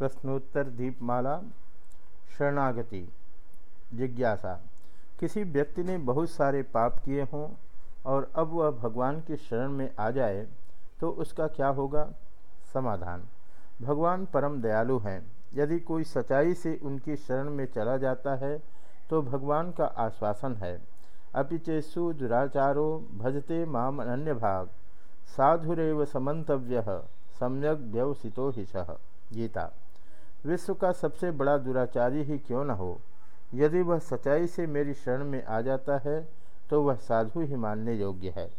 प्रश्नोत्तर दीपमाला, शरणागति, जिज्ञासा। किसी व्यक्ति ने बहुत सारे पाप किए हों और अब वह भगवान की शरण में आ जाए तो उसका क्या होगा? समाधान। भगवान परम दयालु हैं। यदि कोई सच्चाई से उनकी शरण में चला जाता है तो भगवान का आश्वासन है। अपिचेसु दुराचारो भजते माम अन्य भाग साधुरेव समन्तव्य। सम्यक व्यवसितो ही सह गीता। विश्व का सबसे बड़ा दुराचारी ही क्यों न हो? यदि वह सच्चाई से मेरी शरण में आ जाता है तो वह साधु ही मानने योग्य है।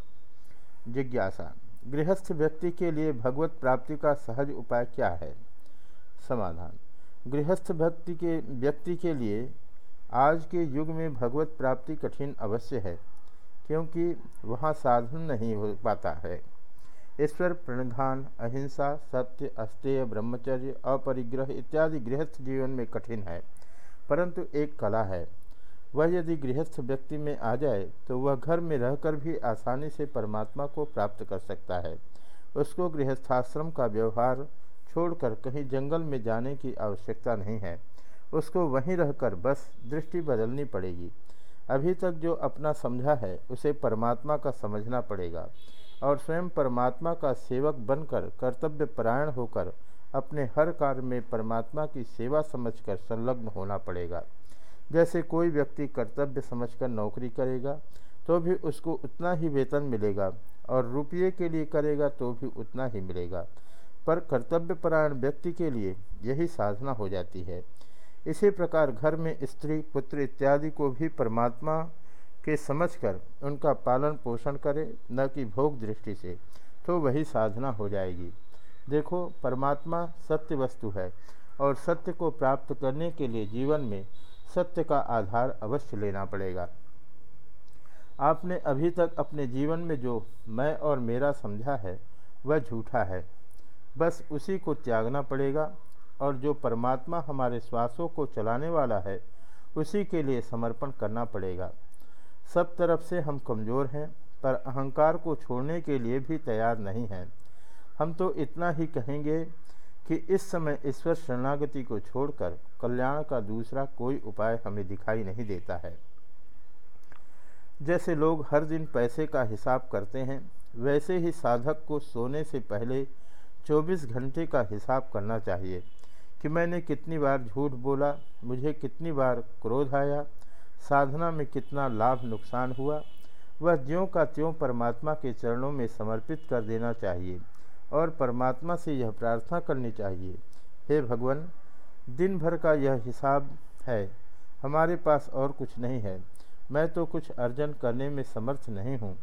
जिज्ञासा। गृहस्थ व्यक्ति के लिए भगवत प्राप्ति का सहज उपाय क्या है? समाधान। गृहस्थ भक्ति के, व्यक्ति के लिए आज के युग में भगवत प्राप्ति कठिन अवश्य है, क्योंकि वहाँ साधन नहीं हो पाता है। ईश्वर, प्रणिधान, अहिंसा, सत्य, अस्तेय, ब्रह्मचर्य, अपरिग्रह इत्यादि गृहस्थ जीवन में कठिन है, परंतु एक कला है। वह यदि गृहस्थ व्यक्ति में आ जाए तो वह घर में रहकर भी आसानी से परमात्मा को प्राप्त कर सकता है। उसको गृहस्थाश्रम का व्यवहार छोड़कर कहीं जंगल में जाने की आवश्यकता नहीं है। उसको वहीं रहकर बस दृष्टि बदलनी पड़ेगी। अभी तक जो अपना समझा है, उसे परमात्मा का समझना पड़ेगा। और स्वयं परमात्मा का सेवक बनकर कर्तव्य परायण होकर अपने हर कार्य में परमात्मा की सेवा समझकर संलग्न होना पड़ेगा। जैसे कोई व्यक्ति कर्तव्य समझकर नौकरी करेगा तो भी उसको उतना ही वेतन मिलेगा और रुपये के लिए करेगा तो भी उतना ही मिलेगा। पर कर्तव्यपरायण व्यक्ति के लिए यही साधना हो जाती है। इसी प्रकार घर में स्त्री, पुत्र इत्यादि को भी परमात्मा के समझकर उनका पालन पोषण करे, न कि भोग दृष्टि से तो वही साधना हो जाएगी। देखो, परमात्मा सत्य वस्तु है और सत्य को प्राप्त करने के लिए जीवन में सत्य का आधार अवश्य लेना पड़ेगा। आपने अभी तक अपने जीवन में जो मैं और मेरा समझा है, वह झूठा है। बस उसी को त्यागना पड़ेगा और जो परमात्मा हमारे श्वासों को चलाने वाला है, उसी के लिए समर्पण करना पड़ेगा। सब तरफ़ से हम कमज़ोर हैं, पर अहंकार को छोड़ने के लिए भी तैयार नहीं हैं। हम तो इतना ही कहेंगे कि इस समय ईश्वर शरणागति को छोड़कर कल्याण का दूसरा कोई उपाय हमें दिखाई नहीं देता है। जैसे लोग हर दिन पैसे का हिसाब करते हैं, वैसे ही साधक को सोने से पहले 24 घंटे का हिसाब करना चाहिए कि मैंने कितनी बार झूठ बोला, मुझे कितनी बार क्रोध आया साधना में कितना लाभ नुकसान हुआ, वह ज्यों का त्यों परमात्मा के चरणों में समर्पित कर देना चाहिए और परमात्मा से यह प्रार्थना करनी चाहिए, हे भगवान दिन भर का यह हिसाब है, हमारे पास और कुछ नहीं है। मैं तो कुछ अर्जन करने में समर्थ नहीं हूँ।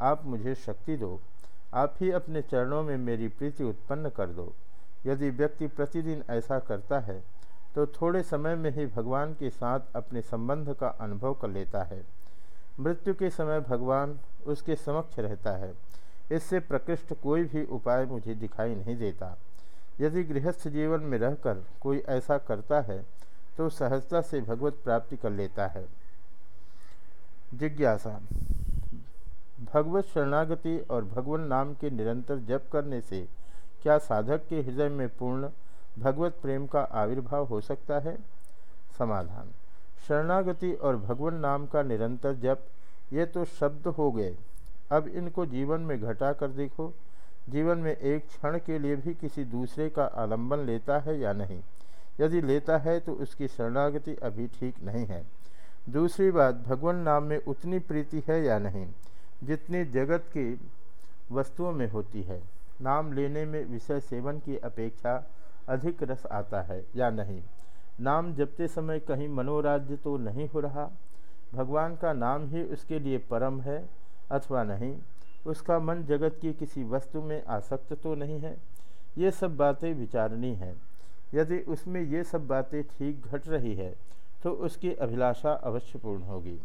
आप मुझे शक्ति दो। आप ही अपने चरणों में मेरी प्रीति उत्पन्न कर दो। यदि व्यक्ति प्रतिदिन ऐसा करता है तो थोड़े समय में ही भगवान के साथ अपने संबंध का अनुभव कर लेता है। मृत्यु के समय भगवान उसके समक्ष रहता है। इससे प्रकृष्ट कोई भी उपाय मुझे दिखाई नहीं देता। यदि गृहस्थ जीवन में रहकर कोई ऐसा करता है तो सहजता से भगवत प्राप्ति कर लेता है। जिज्ञासा। भगवत शरणागति और भगवान नाम के निरंतर जप करने से क्या साधक के हृदय में पूर्ण भगवत प्रेम का आविर्भाव हो सकता है। समाधान। शरणागति और भगवान नाम का निरंतर जप, ये तो शब्द हो गए। अब इनको जीवन में घटा कर देखो। जीवन में एक क्षण के लिए भी किसी दूसरे का आलंबन लेता है या नहीं? यदि लेता है तो उसकी शरणागति अभी ठीक नहीं है। दूसरी बात, भगवान नाम में उतनी प्रीति है या नहीं? जितनी जगत की वस्तुओं में होती है। नाम लेने में विषय सेवन की अपेक्षा अधिक रस आता है या नहीं? नाम जपते समय कहीं मनोराज्य तो नहीं हो रहा? भगवान का नाम ही उसके लिए परम है अथवा नहीं? उसका मन जगत की किसी वस्तु में आसक्त तो नहीं है? ये सब बातें विचारनी हैं। यदि उसमें ये सब बातें ठीक घट रही है तो उसकी अभिलाषा अवश्य पूर्ण होगी।